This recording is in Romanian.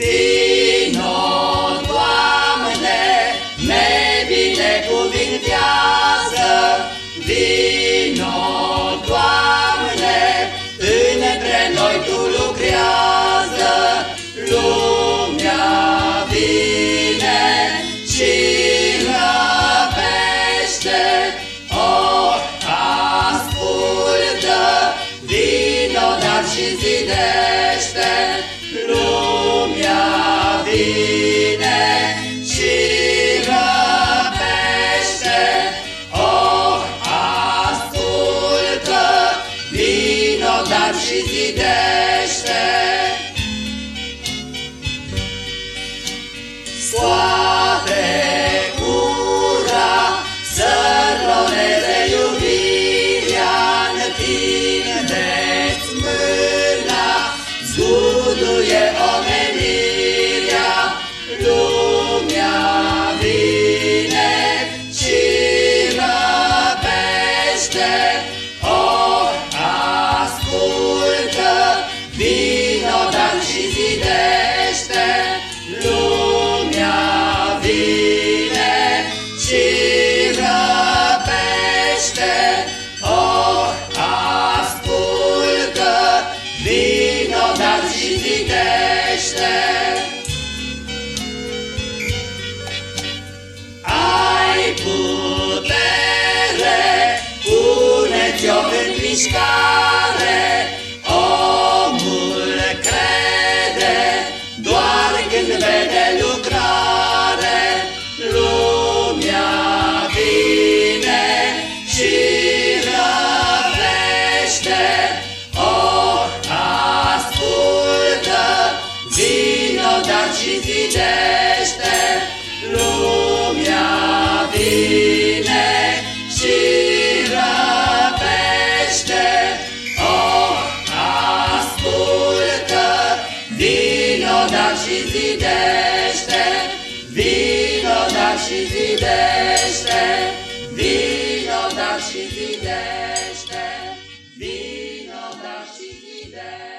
Vino, Doamne, ne binecuvintează, Vino, Doamne, între noi Tu lucrează, lumea vine și răpește, oh, ascultă, vino, dar și zidește, zidește. Scoate cura să roneze iubirea-n tindeți mâna, zguduie omenirea, lumea vine și răpește. În mișcare, omul crede doar când vede lucrare, lumea vine și răpește, oh, ascultă, vino, dar și zidește, și zidește, vino, dar și zidește, vino, dar și zidește.